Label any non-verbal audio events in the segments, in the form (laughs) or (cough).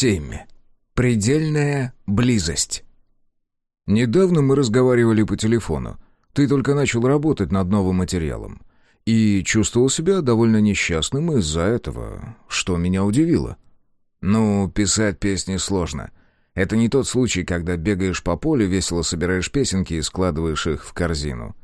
7. Предельная близость. Недавно мы разговаривали по телефону. Ты только начал работать над новым материалом. И чувствовал себя довольно несчастным из-за этого, что меня удивило. Ну, писать песни сложно. Это не тот случай, когда бегаешь по полю, весело собираешь песенки и складываешь их в корзину.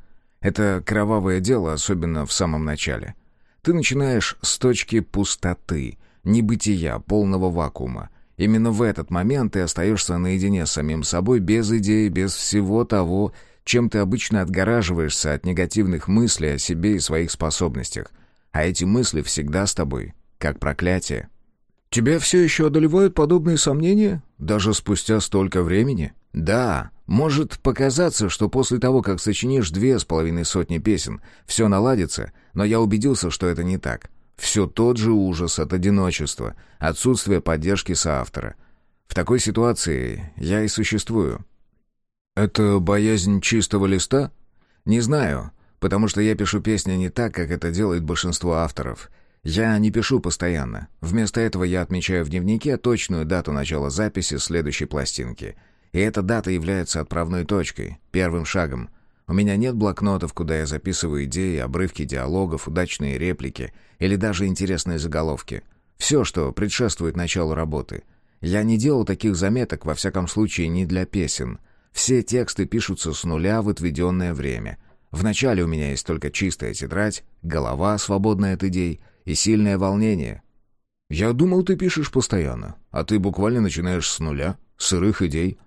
Это кровавое дело, особенно в самом начале. Ты начинаешь с точки пустоты, небытия, полного вакуума. Именно в этот момент ты остаешься наедине с самим собой, без идей, без всего того, чем ты обычно отгораживаешься от негативных мыслей о себе и своих способностях. А эти мысли всегда с тобой, как проклятие. Тебя все еще одолевают подобные сомнения? Даже спустя столько времени? Да, может показаться, что после того, как сочинишь две с половиной сотни песен, все наладится, но я убедился, что это не так. Все тот же ужас от одиночества, отсутствия поддержки соавтора. В такой ситуации я и существую. Это боязнь чистого листа? Не знаю, потому что я пишу песни не так, как это делает большинство авторов. Я не пишу постоянно. Вместо этого я отмечаю в дневнике точную дату начала записи следующей пластинки. И эта дата является отправной точкой, первым шагом. У меня нет блокнотов, куда я записываю идеи, обрывки диалогов, удачные реплики или даже интересные заголовки. Все, что предшествует началу работы. Я не делал таких заметок, во всяком случае, не для песен. Все тексты пишутся с нуля в отведенное время. Вначале у меня есть только чистая тетрадь, голова, свободная от идей, и сильное волнение. «Я думал, ты пишешь постоянно, а ты буквально начинаешь с нуля, сырых идей».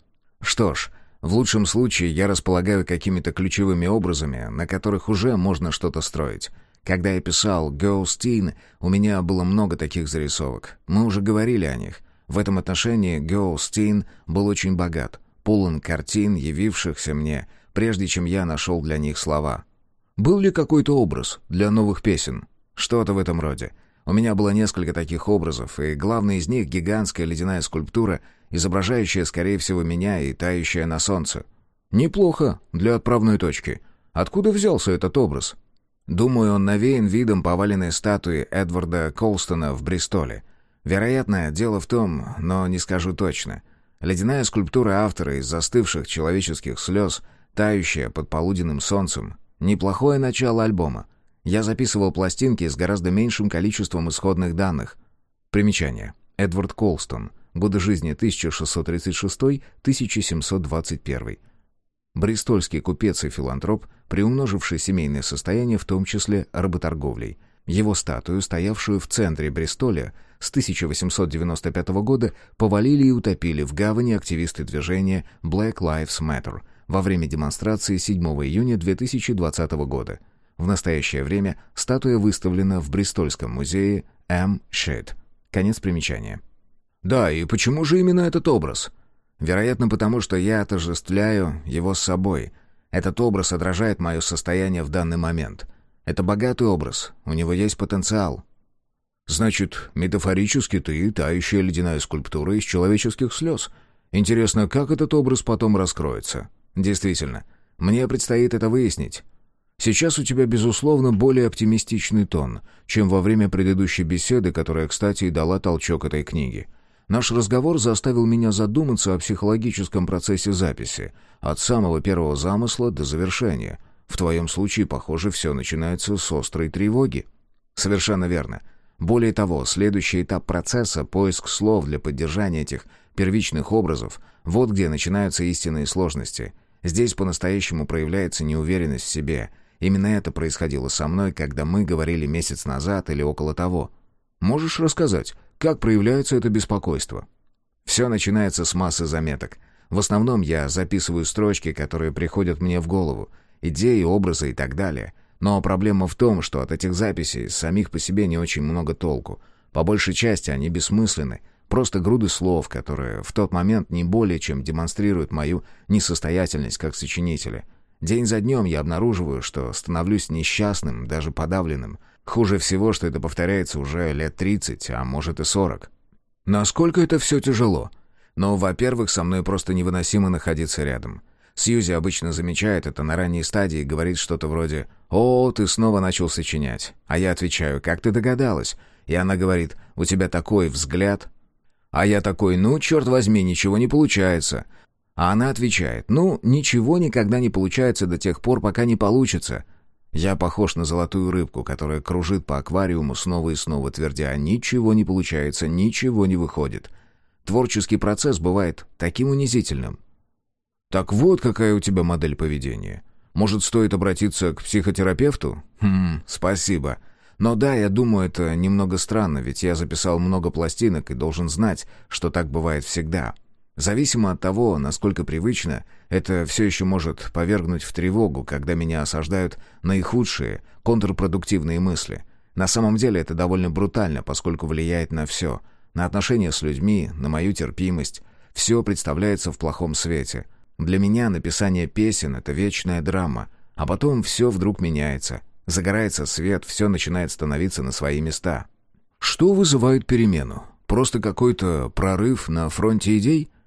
«Что ж, в лучшем случае я располагаю какими-то ключевыми образами, на которых уже можно что-то строить. Когда я писал «Ghostin», у меня было много таких зарисовок. Мы уже говорили о них. В этом отношении «Ghostin» был очень богат, полон картин, явившихся мне, прежде чем я нашел для них слова. Был ли какой-то образ для новых песен? Что-то в этом роде. У меня было несколько таких образов, и главный из них — гигантская ледяная скульптура — изображающая, скорее всего, меня и тающая на солнце. Неплохо для отправной точки. Откуда взялся этот образ? Думаю, он навеян видом поваленной статуи Эдварда Колстона в Бристоле. Вероятно, дело в том, но не скажу точно. Ледяная скульптура автора из застывших человеческих слез, тающая под полуденным солнцем. Неплохое начало альбома. Я записывал пластинки с гораздо меньшим количеством исходных данных. Примечание. Эдвард Колстон. Годы жизни 1636-1721. Бристольский купец и филантроп, приумноживший семейное состояние, в том числе работорговлей. Его статую, стоявшую в центре Бристоля, с 1895 года повалили и утопили в гавани активисты движения Black Lives Matter во время демонстрации 7 июня 2020 года. В настоящее время статуя выставлена в Бристольском музее М. Шейд. Конец примечания. Да, и почему же именно этот образ? Вероятно, потому что я отождествляю его с собой. Этот образ отражает мое состояние в данный момент. Это богатый образ, у него есть потенциал. Значит, метафорически ты — тающая ледяная скульптура из человеческих слез. Интересно, как этот образ потом раскроется? Действительно, мне предстоит это выяснить. Сейчас у тебя, безусловно, более оптимистичный тон, чем во время предыдущей беседы, которая, кстати, и дала толчок этой книге. Наш разговор заставил меня задуматься о психологическом процессе записи, от самого первого замысла до завершения. В твоем случае, похоже, все начинается с острой тревоги. Совершенно верно. Более того, следующий этап процесса — поиск слов для поддержания этих первичных образов — вот где начинаются истинные сложности. Здесь по-настоящему проявляется неуверенность в себе. Именно это происходило со мной, когда мы говорили месяц назад или около того. Можешь рассказать, как проявляется это беспокойство? Все начинается с массы заметок. В основном я записываю строчки, которые приходят мне в голову, идеи, образы и так далее. Но проблема в том, что от этих записей самих по себе не очень много толку. По большей части они бессмысленны, просто груды слов, которые в тот момент не более чем демонстрируют мою несостоятельность как сочинителя. День за днем я обнаруживаю, что становлюсь несчастным, даже подавленным, Хуже всего, что это повторяется уже лет 30, а может и 40. Насколько это все тяжело? Но, во-первых, со мной просто невыносимо находиться рядом. Сьюзи обычно замечает это на ранней стадии и говорит что-то вроде «О, ты снова начал сочинять». А я отвечаю «Как ты догадалась?» И она говорит «У тебя такой взгляд». А я такой, ну, черт возьми, ничего не получается. А она отвечает, ну, ничего никогда не получается до тех пор, пока не получится. Я похож на золотую рыбку, которая кружит по аквариуму снова и снова, твердя, ничего не получается, ничего не выходит. Творческий процесс бывает таким унизительным. Так вот какая у тебя модель поведения. Может, стоит обратиться к психотерапевту? Хм, спасибо. Но да, я думаю, это немного странно, ведь я записал много пластинок и должен знать, что так бывает всегда. Зависимо от того, насколько привычно, это все еще может повергнуть в тревогу, когда меня осаждают наихудшие, контрпродуктивные мысли. На самом деле это довольно брутально, поскольку влияет на все. На отношения с людьми, на мою терпимость. Все представляется в плохом свете. Для меня написание песен — это вечная драма. А потом все вдруг меняется. Загорается свет, все начинает становиться на свои места. Что вызывает перемену? Просто какой-то прорыв на фронте идей —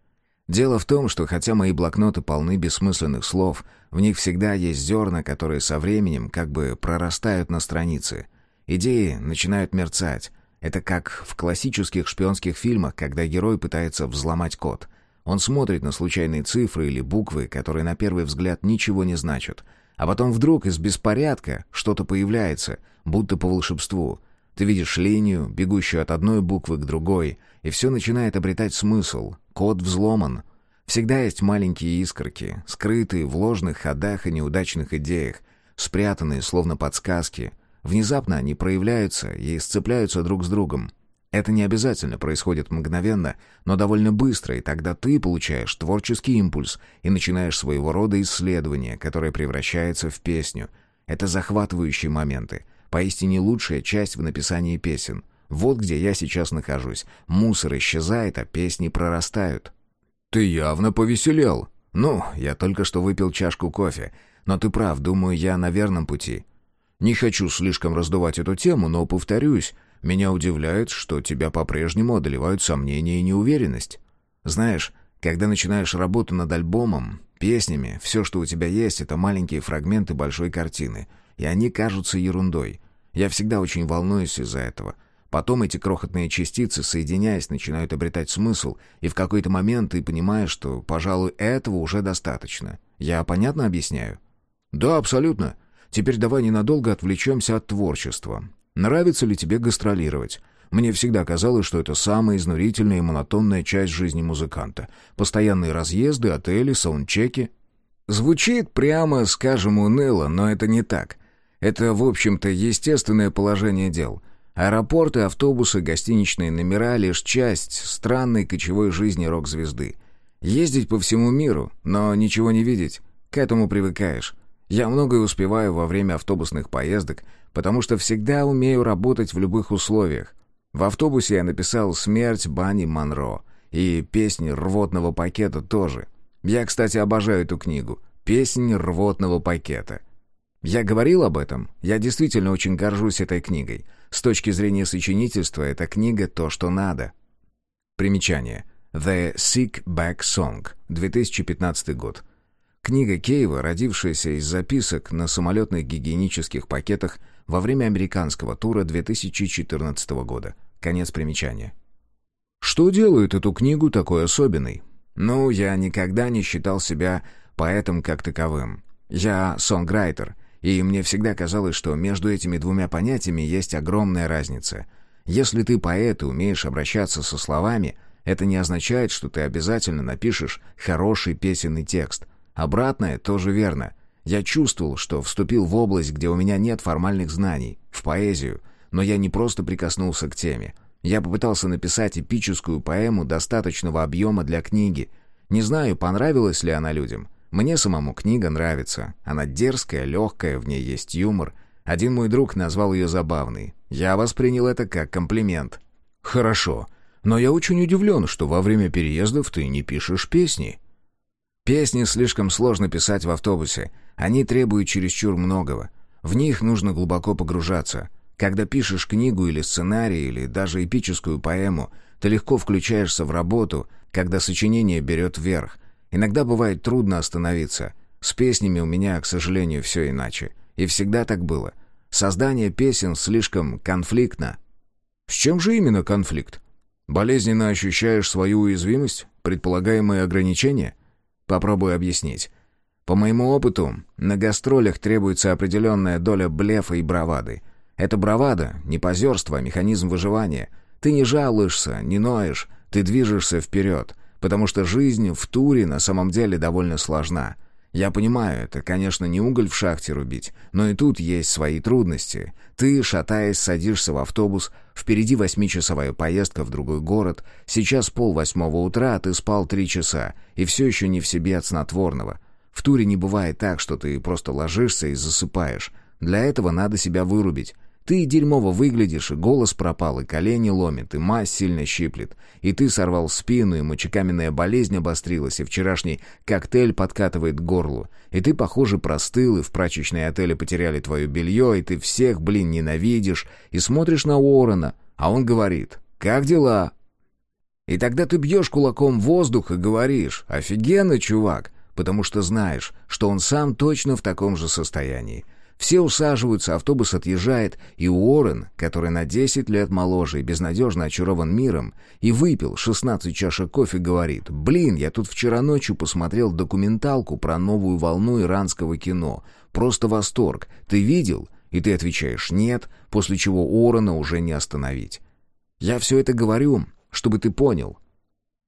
Дело в том, что хотя мои блокноты полны бессмысленных слов, в них всегда есть зерна, которые со временем как бы прорастают на странице. Идеи начинают мерцать. Это как в классических шпионских фильмах, когда герой пытается взломать код. Он смотрит на случайные цифры или буквы, которые на первый взгляд ничего не значат. А потом вдруг из беспорядка что-то появляется, будто по волшебству. Ты видишь линию, бегущую от одной буквы к другой, и все начинает обретать смысл, Код взломан. Всегда есть маленькие искорки, скрытые в ложных ходах и неудачных идеях, спрятанные словно подсказки. Внезапно они проявляются и сцепляются друг с другом. Это не обязательно происходит мгновенно, но довольно быстро, и тогда ты получаешь творческий импульс и начинаешь своего рода исследование, которое превращается в песню. Это захватывающие моменты, поистине лучшая часть в написании песен. Вот где я сейчас нахожусь. Мусор исчезает, а песни прорастают. Ты явно повеселел. Ну, я только что выпил чашку кофе. Но ты прав, думаю, я на верном пути. Не хочу слишком раздувать эту тему, но повторюсь, меня удивляет, что тебя по-прежнему одолевают сомнения и неуверенность. Знаешь, когда начинаешь работу над альбомом, песнями, все, что у тебя есть, это маленькие фрагменты большой картины, и они кажутся ерундой. Я всегда очень волнуюсь из-за этого. Потом эти крохотные частицы, соединяясь, начинают обретать смысл, и в какой-то момент ты понимаешь, что, пожалуй, этого уже достаточно. Я понятно объясняю? Да, абсолютно. Теперь давай ненадолго отвлечемся от творчества. Нравится ли тебе гастролировать? Мне всегда казалось, что это самая изнурительная и монотонная часть жизни музыканта. Постоянные разъезды, отели, саундчеки. Звучит прямо, скажем, уныло, но это не так. Это, в общем-то, естественное положение дел — Аэропорты, автобусы, гостиничные номера — лишь часть странной кочевой жизни рок-звезды. Ездить по всему миру, но ничего не видеть. К этому привыкаешь. Я многое успеваю во время автобусных поездок, потому что всегда умею работать в любых условиях. В автобусе я написал «Смерть Банни Монро» и песни рвотного пакета тоже. Я, кстати, обожаю эту книгу «Песнь рвотного пакета». Я говорил об этом. Я действительно очень горжусь этой книгой. С точки зрения сочинительства, эта книга то, что надо. Примечание. The Sick Back Song, 2015 год. Книга Кейва, родившаяся из записок на самолетных гигиенических пакетах во время американского тура 2014 года. Конец примечания. Что делает эту книгу такой особенной? Ну, я никогда не считал себя поэтом как таковым. Я сонграйтер — и мне всегда казалось, что между этими двумя понятиями есть огромная разница. Если ты поэт и умеешь обращаться со словами, это не означает, что ты обязательно напишешь хороший песенный текст. Обратное тоже верно. Я чувствовал, что вступил в область, где у меня нет формальных знаний, в поэзию, но я не просто прикоснулся к теме. Я попытался написать эпическую поэму достаточного объема для книги. Не знаю, понравилась ли она людям. Мне самому книга нравится. Она дерзкая, легкая, в ней есть юмор. Один мой друг назвал ее забавной. Я воспринял это как комплимент. «Хорошо, но я очень удивлен, что во время переездов ты не пишешь песни». «Песни слишком сложно писать в автобусе. Они требуют чересчур многого. В них нужно глубоко погружаться. Когда пишешь книгу или сценарий, или даже эпическую поэму, ты легко включаешься в работу, когда сочинение берет вверх, Иногда бывает трудно остановиться. С песнями у меня, к сожалению, все иначе. И всегда так было. Создание песен слишком конфликтно. С чем же именно конфликт? Болезненно ощущаешь свою уязвимость, предполагаемые ограничения? Попробую объяснить. По моему опыту, на гастролях требуется определенная доля блефа и бравады. Это бравада, не позерство, а механизм выживания. Ты не жалуешься, не ноешь, ты движешься вперед, потому что жизнь в туре на самом деле довольно сложна. Я понимаю, это, конечно, не уголь в шахте рубить, но и тут есть свои трудности. Ты, шатаясь, садишься в автобус, впереди восьмичасовая поездка в другой город, сейчас пол восьмого утра, а ты спал три часа, и все еще не в себе от снотворного. В туре не бывает так, что ты просто ложишься и засыпаешь. Для этого надо себя вырубить. Ты дерьмово выглядишь, и голос пропал, и колени ломит, и мазь сильно щиплет. И ты сорвал спину, и мочекаменная болезнь обострилась, и вчерашний коктейль подкатывает к горлу. И ты, похоже, простыл, и в прачечной отеле потеряли твое белье, и ты всех, блин, ненавидишь, и смотришь на Уоррена, а он говорит «Как дела?» И тогда ты бьешь кулаком воздух и говоришь «Офигенно, чувак!» потому что знаешь, что он сам точно в таком же состоянии. Все усаживаются, автобус отъезжает, и Уоррен, который на 10 лет моложе и безнадежно очарован миром, и выпил 16 чашек кофе, говорит, «Блин, я тут вчера ночью посмотрел документалку про новую волну иранского кино. Просто восторг. Ты видел?» И ты отвечаешь «нет», после чего Уоррена уже не остановить. Я все это говорю, чтобы ты понял.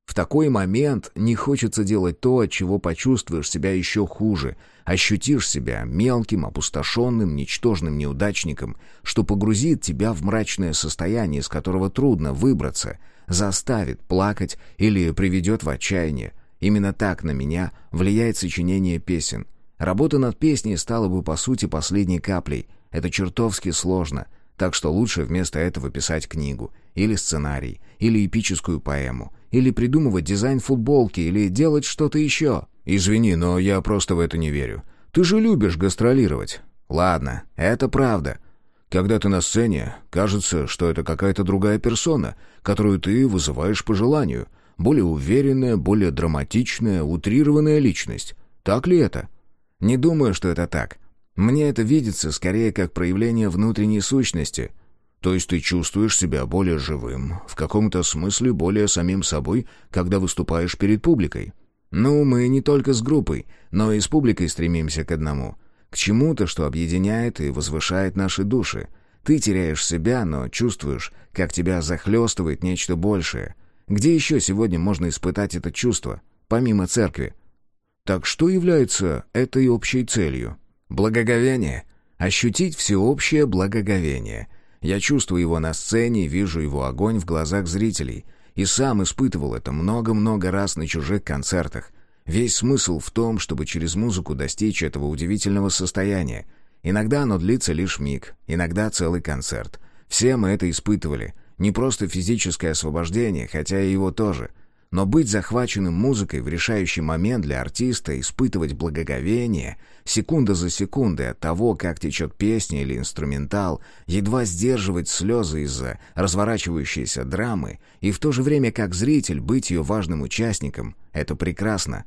В такой момент не хочется делать то, от чего почувствуешь себя еще хуже, ощутишь себя мелким, опустошенным, ничтожным неудачником, что погрузит тебя в мрачное состояние, из которого трудно выбраться, заставит плакать или приведет в отчаяние. Именно так на меня влияет сочинение песен. Работа над песней стала бы, по сути, последней каплей. Это чертовски сложно, так что лучше вместо этого писать книгу, или сценарий, или эпическую поэму, или придумывать дизайн футболки, или делать что-то еще. Извини, но я просто в это не верю. Ты же любишь гастролировать. Ладно, это правда. Когда ты на сцене, кажется, что это какая-то другая персона, которую ты вызываешь по желанию. Более уверенная, более драматичная, утрированная личность. Так ли это? Не думаю, что это так. Мне это видится скорее как проявление внутренней сущности — то есть ты чувствуешь себя более живым, в каком-то смысле более самим собой, когда выступаешь перед публикой. Ну, мы не только с группой, но и с публикой стремимся к одному. К чему-то, что объединяет и возвышает наши души. Ты теряешь себя, но чувствуешь, как тебя захлестывает нечто большее. Где еще сегодня можно испытать это чувство, помимо церкви? Так что является этой общей целью? Благоговение. Ощутить всеобщее благоговение — я чувствую его на сцене, вижу его огонь в глазах зрителей. И сам испытывал это много-много раз на чужих концертах. Весь смысл в том, чтобы через музыку достичь этого удивительного состояния. Иногда оно длится лишь миг, иногда целый концерт. Все мы это испытывали. Не просто физическое освобождение, хотя и его тоже — но быть захваченным музыкой в решающий момент для артиста, испытывать благоговение, секунда за секундой от того, как течет песня или инструментал, едва сдерживать слезы из-за разворачивающейся драмы, и в то же время как зритель быть ее важным участником — это прекрасно.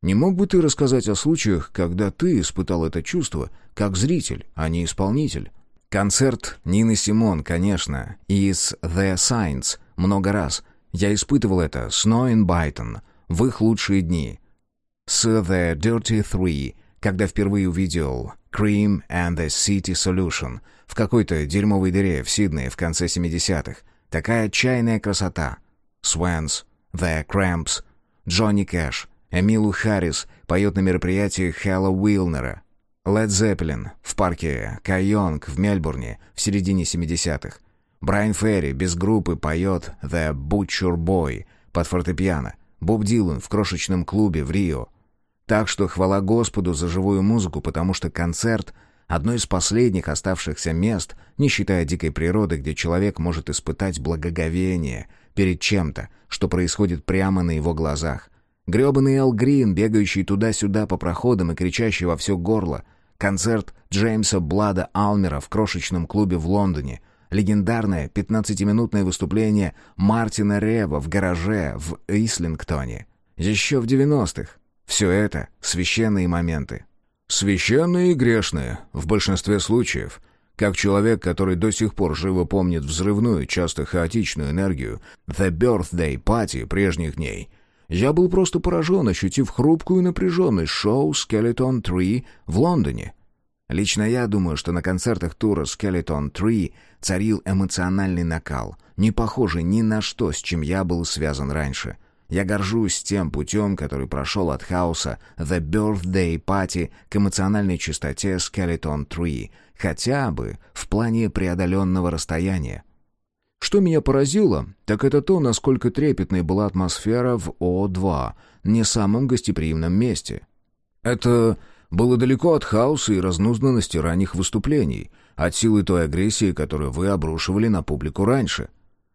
Не мог бы ты рассказать о случаях, когда ты испытал это чувство как зритель, а не исполнитель? Концерт Нины Симон, конечно, и из The Science много раз — я испытывал это с Ноэн Байтон в их лучшие дни. С The Dirty Three, когда впервые увидел Cream and the City Solution в какой-то дерьмовой дыре в Сиднее в конце 70-х. Такая отчаянная красота. Свенс, The Cramps, Джонни Кэш, Эмилу Харрис поет на мероприятии Хэлла Уилнера. Лед Зеппелин в парке Кайонг в Мельбурне в середине 70-х. Брайан Ферри без группы поет «The Butcher Boy» под фортепиано. Боб Дилан в крошечном клубе в Рио. Так что хвала Господу за живую музыку, потому что концерт — одно из последних оставшихся мест, не считая дикой природы, где человек может испытать благоговение перед чем-то, что происходит прямо на его глазах. Грёбаный Эл Грин, бегающий туда-сюда по проходам и кричащий во все горло. Концерт Джеймса Блада Алмера в крошечном клубе в Лондоне — Легендарное 15-минутное выступление Мартина Рева в гараже в Ислингтоне. Еще в 90-х. Все это — священные моменты. Священные и грешные, в большинстве случаев. Как человек, который до сих пор живо помнит взрывную, часто хаотичную энергию «The Birthday Party» прежних дней, я был просто поражен, ощутив хрупкую напряженность шоу «Skeleton 3» в Лондоне. Лично я думаю, что на концертах тура Skeleton 3 царил эмоциональный накал, не похожий ни на что, с чем я был связан раньше. Я горжусь тем путем, который прошел от хаоса The Birthday Party к эмоциональной чистоте Skeleton 3, хотя бы в плане преодоленного расстояния. Что меня поразило, так это то, насколько трепетной была атмосфера в О2, не самом гостеприимном месте. Это было далеко от хаоса и разнузданности ранних выступлений, от силы той агрессии, которую вы обрушивали на публику раньше.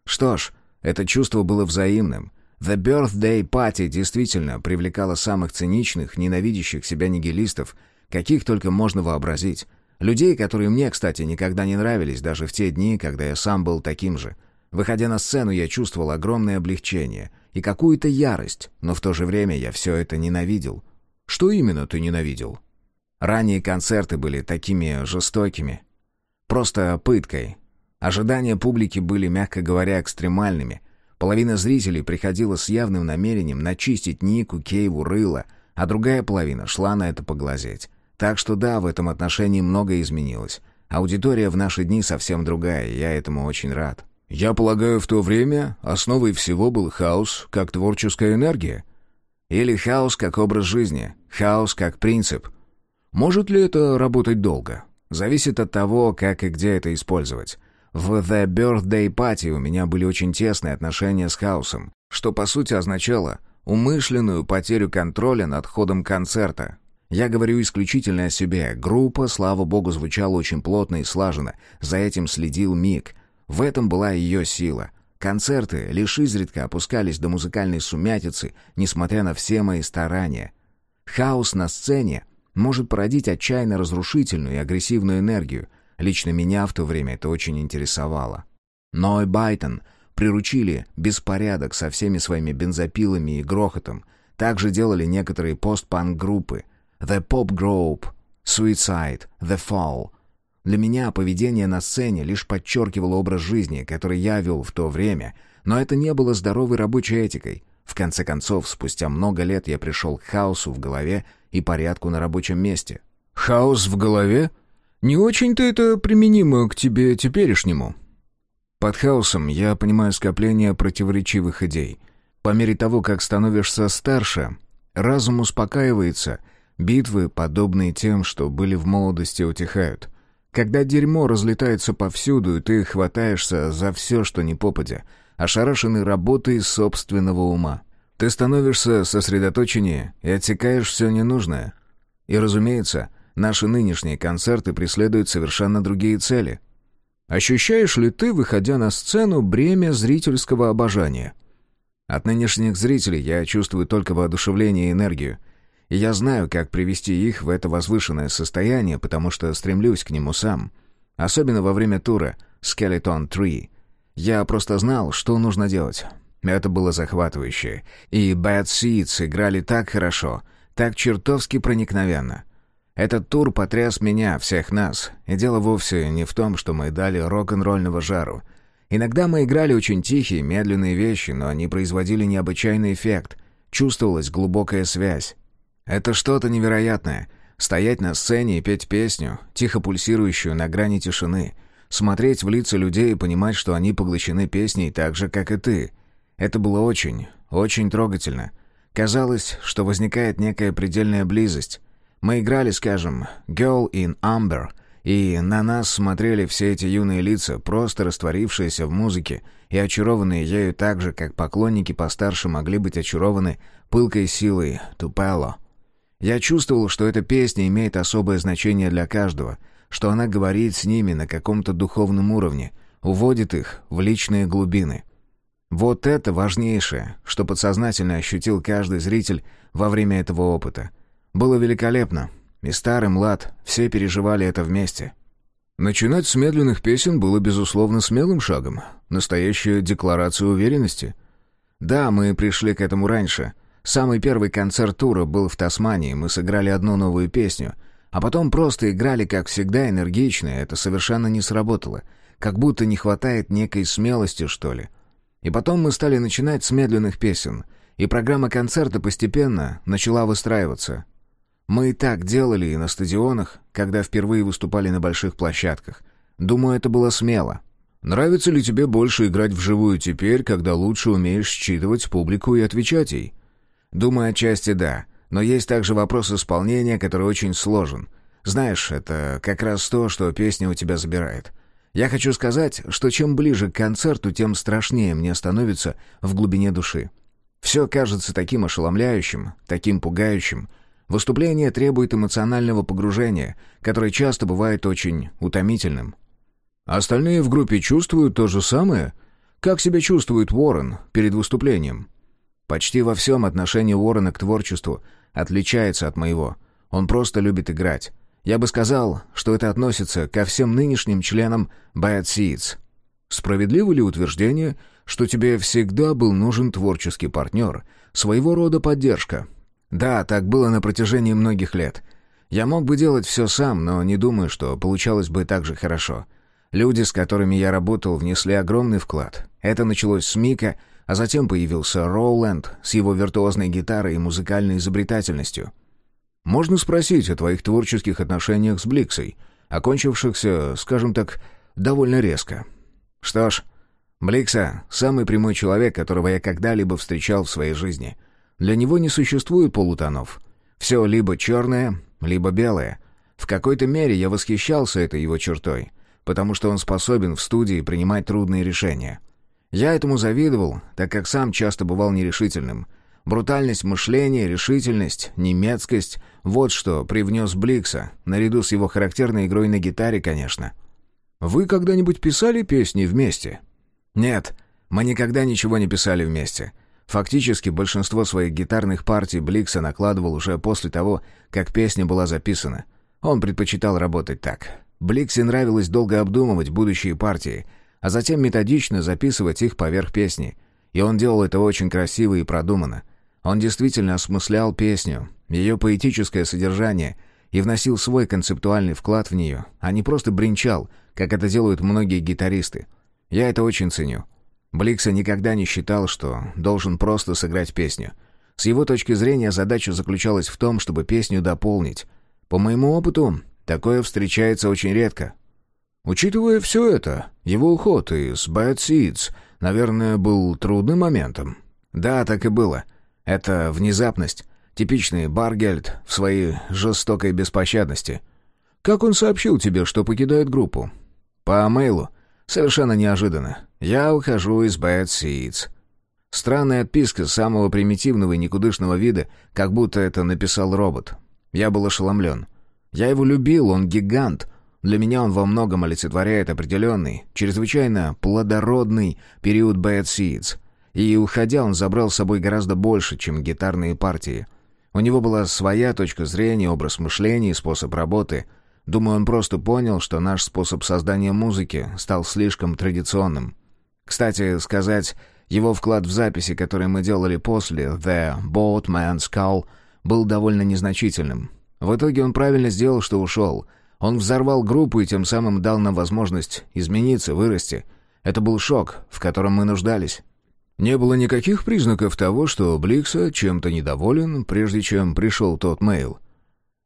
Что ж, это чувство было взаимным. The Birthday Party действительно привлекала самых циничных, ненавидящих себя нигилистов, каких только можно вообразить. Людей, которые мне, кстати, никогда не нравились, даже в те дни, когда я сам был таким же. Выходя на сцену, я чувствовал огромное облегчение и какую-то ярость, но в то же время я все это ненавидел. Что именно ты ненавидел? Ранние концерты были такими жестокими. Просто пыткой. Ожидания публики были, мягко говоря, экстремальными. Половина зрителей приходила с явным намерением начистить Нику, Кейву, рыло, а другая половина шла на это поглазеть. Так что да, в этом отношении многое изменилось. Аудитория в наши дни совсем другая, и я этому очень рад. Я полагаю, в то время основой всего был хаос как творческая энергия. Или хаос как образ жизни, хаос как принцип. Может ли это работать долго? Зависит от того, как и где это использовать. В The Birthday Party у меня были очень тесные отношения с хаосом, что по сути означало умышленную потерю контроля над ходом концерта. Я говорю исключительно о себе. Группа, слава богу, звучала очень плотно и слаженно. За этим следил Мик. В этом была ее сила — Концерты лишь изредка опускались до музыкальной сумятицы, несмотря на все мои старания. Хаос на сцене может породить отчаянно разрушительную и агрессивную энергию. Лично меня в то время это очень интересовало. Но и Байтон приручили беспорядок со всеми своими бензопилами и грохотом. Так же делали некоторые постпанк-группы. The Pop Group, Suicide, The Fall — для меня поведение на сцене лишь подчеркивало образ жизни, который я вел в то время, но это не было здоровой рабочей этикой. В конце концов, спустя много лет я пришел к хаосу в голове и порядку на рабочем месте. «Хаос в голове? Не очень-то это применимо к тебе теперешнему». Под хаосом я понимаю скопление противоречивых идей. По мере того, как становишься старше, разум успокаивается, битвы, подобные тем, что были в молодости, утихают. Когда дерьмо разлетается повсюду, и ты хватаешься за все, что не попадя, ошарашенный работой собственного ума. Ты становишься сосредоточеннее и отсекаешь все ненужное. И, разумеется, наши нынешние концерты преследуют совершенно другие цели. Ощущаешь ли ты, выходя на сцену, бремя зрительского обожания? От нынешних зрителей я чувствую только воодушевление и энергию — и я знаю, как привести их в это возвышенное состояние, потому что стремлюсь к нему сам. Особенно во время тура «Skeleton 3». Я просто знал, что нужно делать. Это было захватывающе. И Bad Seeds играли так хорошо, так чертовски проникновенно. Этот тур потряс меня, всех нас. И дело вовсе не в том, что мы дали рок-н-ролльного жару. Иногда мы играли очень тихие, медленные вещи, но они производили необычайный эффект. Чувствовалась глубокая связь. Это что-то невероятное. Стоять на сцене и петь песню, тихо пульсирующую на грани тишины. Смотреть в лица людей и понимать, что они поглощены песней так же, как и ты. Это было очень, очень трогательно. Казалось, что возникает некая предельная близость. Мы играли, скажем, «Girl in Amber», и на нас смотрели все эти юные лица, просто растворившиеся в музыке и очарованные ею так же, как поклонники постарше могли быть очарованы пылкой силой Тупело. Я чувствовал, что эта песня имеет особое значение для каждого, что она говорит с ними на каком-то духовном уровне, уводит их в личные глубины. Вот это важнейшее, что подсознательно ощутил каждый зритель во время этого опыта. Было великолепно, и старый, млад, все переживали это вместе. Начинать с медленных песен было, безусловно, смелым шагом, настоящая декларация уверенности. Да, мы пришли к этому раньше — Самый первый концерт тура был в Тасмании, мы сыграли одну новую песню. А потом просто играли, как всегда, энергично, это совершенно не сработало. Как будто не хватает некой смелости, что ли. И потом мы стали начинать с медленных песен, и программа концерта постепенно начала выстраиваться. Мы и так делали и на стадионах, когда впервые выступали на больших площадках. Думаю, это было смело. Нравится ли тебе больше играть вживую теперь, когда лучше умеешь считывать публику и отвечать ей? Думаю, отчасти да. Но есть также вопрос исполнения, который очень сложен. Знаешь, это как раз то, что песня у тебя забирает. Я хочу сказать, что чем ближе к концерту, тем страшнее мне становится в глубине души. Все кажется таким ошеломляющим, таким пугающим. Выступление требует эмоционального погружения, которое часто бывает очень утомительным. Остальные в группе чувствуют то же самое? Как себя чувствует Уоррен перед выступлением? Почти во всем отношение Уоррена к творчеству отличается от моего. Он просто любит играть. Я бы сказал, что это относится ко всем нынешним членам Bad Seeds. Справедливо ли утверждение, что тебе всегда был нужен творческий партнер, своего рода поддержка? Да, так было на протяжении многих лет. Я мог бы делать все сам, но не думаю, что получалось бы так же хорошо. Люди, с которыми я работал, внесли огромный вклад. Это началось с Мика, а затем появился Роуленд с его виртуозной гитарой и музыкальной изобретательностью. Можно спросить о твоих творческих отношениях с Бликсой, окончившихся, скажем так, довольно резко. Что ж, Бликса — самый прямой человек, которого я когда-либо встречал в своей жизни. Для него не существует полутонов. Все либо черное, либо белое. В какой-то мере я восхищался этой его чертой — потому что он способен в студии принимать трудные решения. Я этому завидовал, так как сам часто бывал нерешительным. Брутальность мышления, решительность, немецкость — вот что привнес Бликса, наряду с его характерной игрой на гитаре, конечно. «Вы когда-нибудь писали песни вместе?» «Нет, мы никогда ничего не писали вместе». Фактически большинство своих гитарных партий Бликса накладывал уже после того, как песня была записана. Он предпочитал работать так. Бликси нравилось долго обдумывать будущие партии, а затем методично записывать их поверх песни. И он делал это очень красиво и продуманно. Он действительно осмыслял песню, ее поэтическое содержание и вносил свой концептуальный вклад в нее, а не просто бренчал, как это делают многие гитаристы. Я это очень ценю. Бликса никогда не считал, что должен просто сыграть песню. С его точки зрения задача заключалась в том, чтобы песню дополнить. По моему опыту, Такое встречается очень редко. Учитывая все это, его уход из Bad Seeds, наверное, был трудным моментом. Да, так и было. Это внезапность. Типичный Баргельд в своей жестокой беспощадности. Как он сообщил тебе, что покидает группу? По мейлу. Совершенно неожиданно. Я ухожу из Bad Seeds. Странная отписка самого примитивного и никудышного вида, как будто это написал робот. Я был ошеломлен. Я его любил, он гигант. Для меня он во многом олицетворяет определенный, чрезвычайно плодородный период Bad Seeds. И, уходя, он забрал с собой гораздо больше, чем гитарные партии. У него была своя точка зрения, образ мышления и способ работы. Думаю, он просто понял, что наш способ создания музыки стал слишком традиционным. Кстати сказать, его вклад в записи, которые мы делали после «The Boatman's Call», был довольно незначительным. В итоге он правильно сделал, что ушел. Он взорвал группу и тем самым дал нам возможность измениться, вырасти. Это был шок, в котором мы нуждались. Не было никаких признаков того, что Бликса чем-то недоволен, прежде чем пришел тот мейл.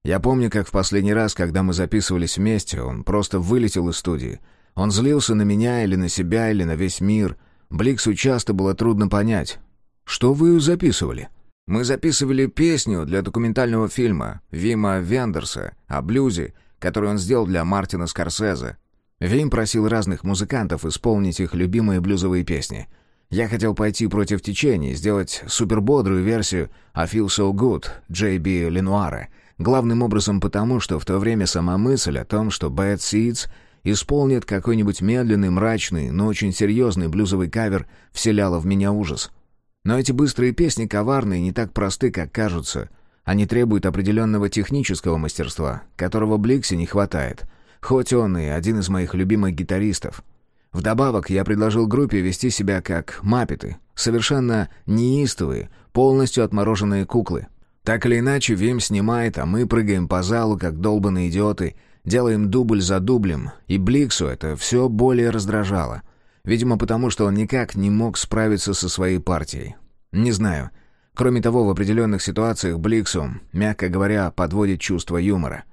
Я помню, как в последний раз, когда мы записывались вместе, он просто вылетел из студии. Он злился на меня или на себя, или на весь мир. Бликсу часто было трудно понять. «Что вы записывали?» Мы записывали песню для документального фильма Вима Вендерса о блюзе, который он сделал для Мартина Скорсезе. Вим просил разных музыкантов исполнить их любимые блюзовые песни. Я хотел пойти против течения сделать супербодрую версию «I Feel So Good» Джей Би Ленуара, главным образом потому, что в то время сама мысль о том, что Bad Seeds исполнит какой-нибудь медленный, мрачный, но очень серьезный блюзовый кавер, вселяла в меня ужас — но эти быстрые песни коварные не так просты, как кажутся. Они требуют определенного технического мастерства, которого Бликсе не хватает. Хоть он и один из моих любимых гитаристов. Вдобавок, я предложил группе вести себя как маппеты, совершенно неистовые, полностью отмороженные куклы. Так или иначе, Вим снимает, а мы прыгаем по залу, как долбанные идиоты, делаем дубль за дублем, и Бликсу это все более раздражало. Видимо, потому что он никак не мог справиться со своей партией. Не знаю. Кроме того, в определенных ситуациях Бликсу, мягко говоря, подводит чувство юмора.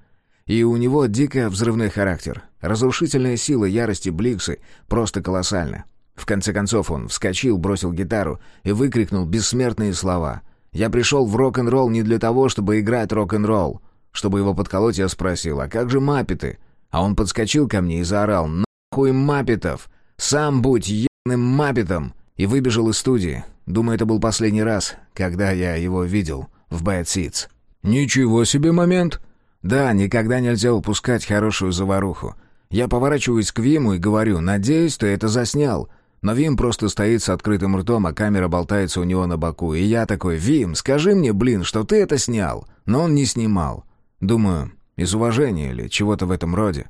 И у него дико взрывной характер. Разрушительная сила ярости Бликсы просто колоссальна. В конце концов он вскочил, бросил гитару и выкрикнул бессмертные слова. «Я пришел в рок-н-ролл не для того, чтобы играть рок-н-ролл». Чтобы его подколоть, я спросил, «А как же маппеты?» А он подскочил ко мне и заорал, «Нахуй маппетов! Сам будь ебаным маппетом!» И выбежал из студии. Думаю, это был последний раз, когда я его видел в Bad Seeds. «Ничего себе момент!» «Да, никогда нельзя упускать хорошую заваруху. Я поворачиваюсь к Виму и говорю, «Надеюсь, ты это заснял». Но Вим просто стоит с открытым ртом, а камера болтается у него на боку. И я такой, «Вим, скажи мне, блин, что ты это снял». Но он не снимал. Думаю, из уважения или чего-то в этом роде.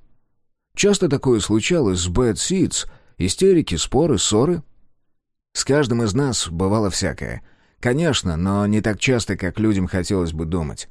Часто такое случалось с Bad Seeds. Истерики, споры, ссоры. С каждым из нас бывало всякое. Конечно, но не так часто, как людям хотелось бы думать.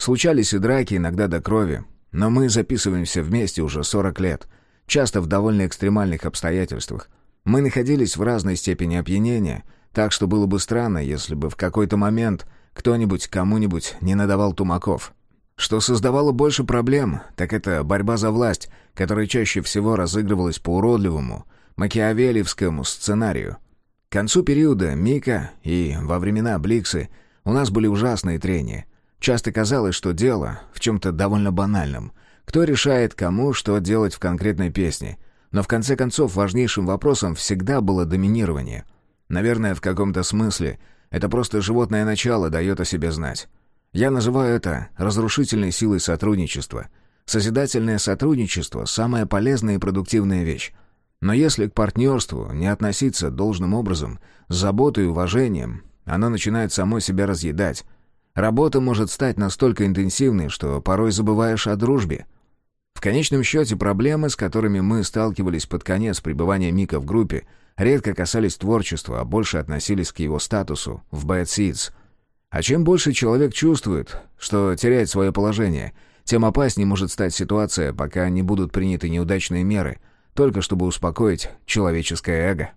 Случались и драки, иногда до крови. Но мы записываемся вместе уже 40 лет. Часто в довольно экстремальных обстоятельствах. Мы находились в разной степени опьянения, так что было бы странно, если бы в какой-то момент кто-нибудь кому-нибудь не надавал тумаков. Что создавало больше проблем, так это борьба за власть, которая чаще всего разыгрывалась по уродливому, макиавелевскому сценарию. К концу периода Мика и во времена Бликсы у нас были ужасные трения. Часто казалось, что дело в чем-то довольно банальном. Кто решает, кому что делать в конкретной песне — но в конце концов важнейшим вопросом всегда было доминирование. Наверное, в каком-то смысле это просто животное начало дает о себе знать. Я называю это разрушительной силой сотрудничества. Созидательное сотрудничество – самая полезная и продуктивная вещь. Но если к партнерству не относиться должным образом, с заботой и уважением, оно начинает само себя разъедать. Работа может стать настолько интенсивной, что порой забываешь о дружбе – в конечном счете, проблемы, с которыми мы сталкивались под конец пребывания Мика в группе, редко касались творчества, а больше относились к его статусу в Bad Seeds. А чем больше человек чувствует, что теряет свое положение, тем опаснее может стать ситуация, пока не будут приняты неудачные меры, только чтобы успокоить человеческое эго.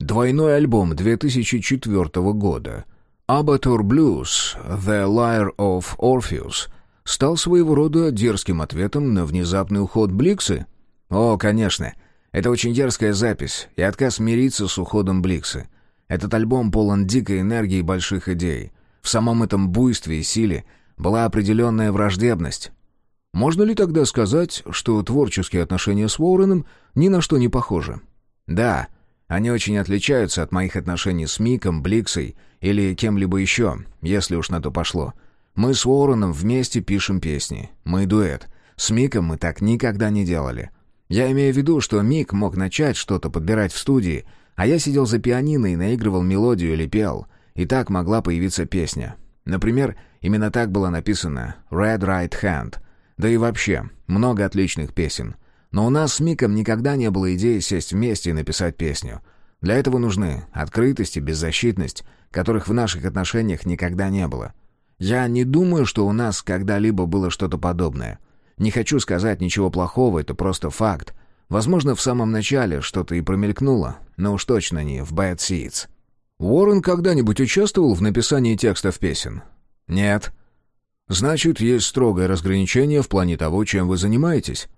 Двойной альбом 2004 года «Abatur Blues – The Lyre of Orpheus» стал своего рода дерзким ответом на внезапный уход Бликсы? О, конечно. Это очень дерзкая запись и отказ мириться с уходом Бликсы. Этот альбом полон дикой энергии и больших идей. В самом этом буйстве и силе была определенная враждебность. Можно ли тогда сказать, что творческие отношения с Уорреном ни на что не похожи? Да, они очень отличаются от моих отношений с Миком, Бликсой или кем-либо еще, если уж на то пошло — мы с Уорреном вместе пишем песни. Мы дуэт. С Миком мы так никогда не делали. Я имею в виду, что Мик мог начать что-то подбирать в студии, а я сидел за пианино и наигрывал мелодию или пел. И так могла появиться песня. Например, именно так была написана «Red Right Hand». Да и вообще, много отличных песен. Но у нас с Миком никогда не было идеи сесть вместе и написать песню. Для этого нужны открытость и беззащитность, которых в наших отношениях никогда не было. Я не думаю, что у нас когда-либо было что-то подобное. Не хочу сказать ничего плохого, это просто факт. Возможно, в самом начале что-то и промелькнуло, но уж точно не в Bad Seeds. Уоррен когда-нибудь участвовал в написании текстов песен? Нет. Значит, есть строгое разграничение в плане того, чем вы занимаетесь.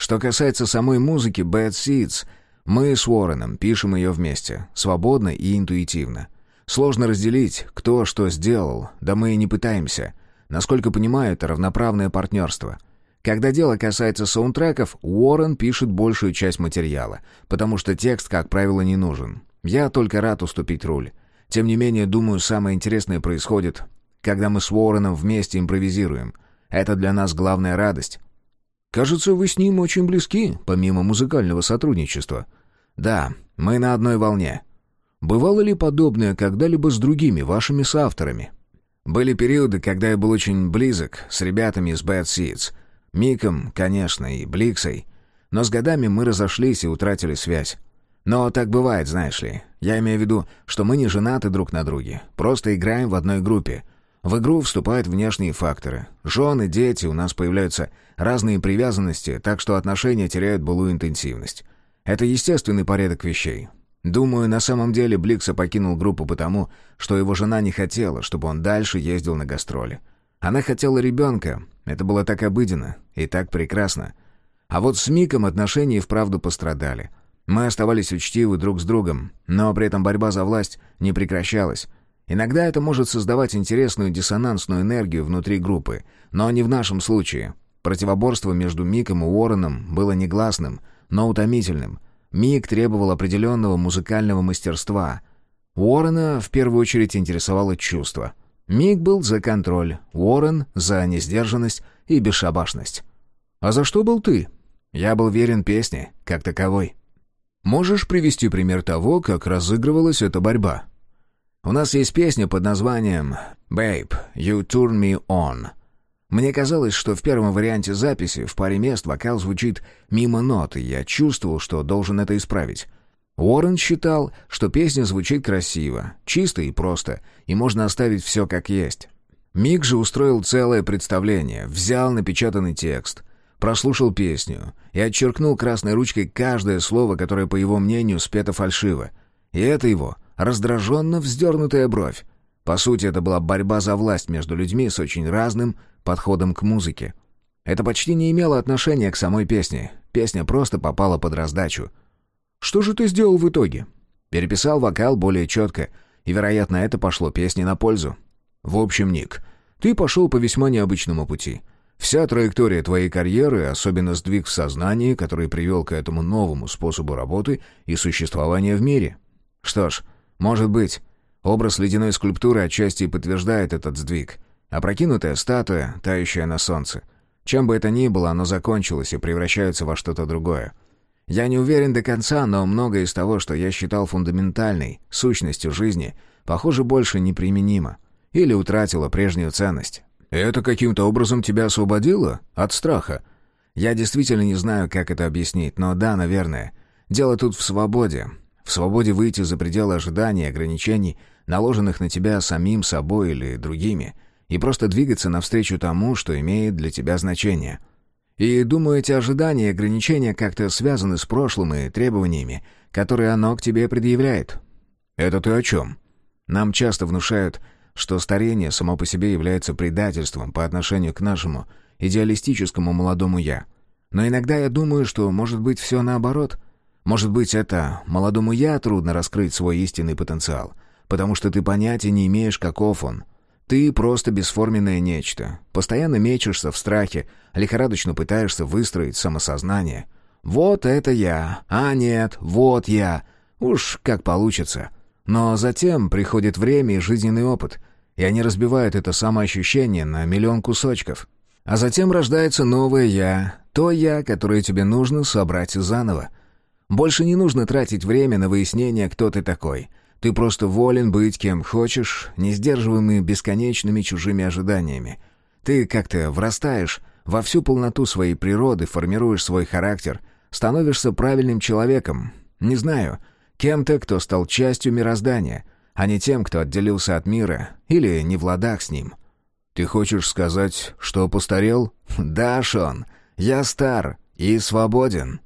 Что касается самой музыки Bad Seeds, мы с Уорреном пишем ее вместе, свободно и интуитивно. Сложно разделить, кто что сделал, да мы и не пытаемся. Насколько понимаю, это равноправное партнерство. Когда дело касается саундтреков, Уоррен пишет большую часть материала, потому что текст, как правило, не нужен. Я только рад уступить руль. Тем не менее, думаю, самое интересное происходит, когда мы с Уорреном вместе импровизируем. Это для нас главная радость. Кажется, вы с ним очень близки, помимо музыкального сотрудничества. Да, мы на одной волне. Бывало ли подобное когда-либо с другими вашими соавторами? Были периоды, когда я был очень близок с ребятами из Bad Seeds. Миком, конечно, и Бликсой. Но с годами мы разошлись и утратили связь. Но так бывает, знаешь ли. Я имею в виду, что мы не женаты друг на друге. Просто играем в одной группе. В игру вступают внешние факторы. Жены, дети, у нас появляются разные привязанности, так что отношения теряют былую интенсивность. Это естественный порядок вещей. Думаю, на самом деле Бликса покинул группу потому, что его жена не хотела, чтобы он дальше ездил на гастроли. Она хотела ребенка. Это было так обыденно и так прекрасно. А вот с Миком отношения и вправду пострадали. Мы оставались учтивы друг с другом, но при этом борьба за власть не прекращалась. Иногда это может создавать интересную диссонансную энергию внутри группы, но не в нашем случае. Противоборство между Миком и Уорреном было негласным, но утомительным. Мик требовал определенного музыкального мастерства. Уоррена в первую очередь интересовало чувство. Мик был за контроль, Уоррен — за несдержанность и бесшабашность. «А за что был ты?» «Я был верен песне, как таковой». «Можешь привести пример того, как разыгрывалась эта борьба?» У нас есть песня под названием «Babe, you turn me on». Мне казалось, что в первом варианте записи в паре мест вокал звучит мимо нот, и я чувствовал, что должен это исправить. Уоррен считал, что песня звучит красиво, чисто и просто, и можно оставить все как есть. Мик же устроил целое представление, взял напечатанный текст, прослушал песню и отчеркнул красной ручкой каждое слово, которое, по его мнению, спето фальшиво. И это его раздраженно вздернутая бровь. По сути, это была борьба за власть между людьми с очень разным подходом к музыке. Это почти не имело отношения к самой песне. Песня просто попала под раздачу. «Что же ты сделал в итоге?» Переписал вокал более четко, и, вероятно, это пошло песне на пользу. «В общем, Ник, ты пошел по весьма необычному пути. Вся траектория твоей карьеры, особенно сдвиг в сознании, который привел к этому новому способу работы и существования в мире. Что ж, может быть. Образ ледяной скульптуры отчасти подтверждает этот сдвиг. Опрокинутая статуя, тающая на солнце. Чем бы это ни было, оно закончилось и превращается во что-то другое. Я не уверен до конца, но многое из того, что я считал фундаментальной, сущностью жизни, похоже, больше неприменимо. Или утратило прежнюю ценность. «Это каким-то образом тебя освободило? От страха?» «Я действительно не знаю, как это объяснить, но да, наверное. Дело тут в свободе. Свободе выйти за пределы ожиданий и ограничений, наложенных на тебя самим собой или другими, и просто двигаться навстречу тому, что имеет для тебя значение. И, думаю, эти ожидания и ограничения как-то связаны с прошлым и требованиями, которые оно к тебе предъявляет. Это ты о чем? Нам часто внушают, что старение само по себе является предательством по отношению к нашему идеалистическому молодому «я». Но иногда я думаю, что может быть все наоборот — может быть, это молодому я трудно раскрыть свой истинный потенциал, потому что ты понятия не имеешь, каков он. Ты просто бесформенное нечто. Постоянно мечешься в страхе, лихорадочно пытаешься выстроить самосознание. Вот это я, а нет, вот я. Уж как получится. Но затем приходит время и жизненный опыт, и они разбивают это самоощущение на миллион кусочков. А затем рождается новое «я», то «я», которое тебе нужно собрать заново. Больше не нужно тратить время на выяснение, кто ты такой. Ты просто волен быть кем хочешь, не сдерживаемый бесконечными чужими ожиданиями. Ты как-то врастаешь во всю полноту своей природы, формируешь свой характер, становишься правильным человеком. Не знаю, кем-то, кто стал частью мироздания, а не тем, кто отделился от мира или не в ладах с ним. Ты хочешь сказать, что постарел? (laughs) Да, Шон, я стар и свободен.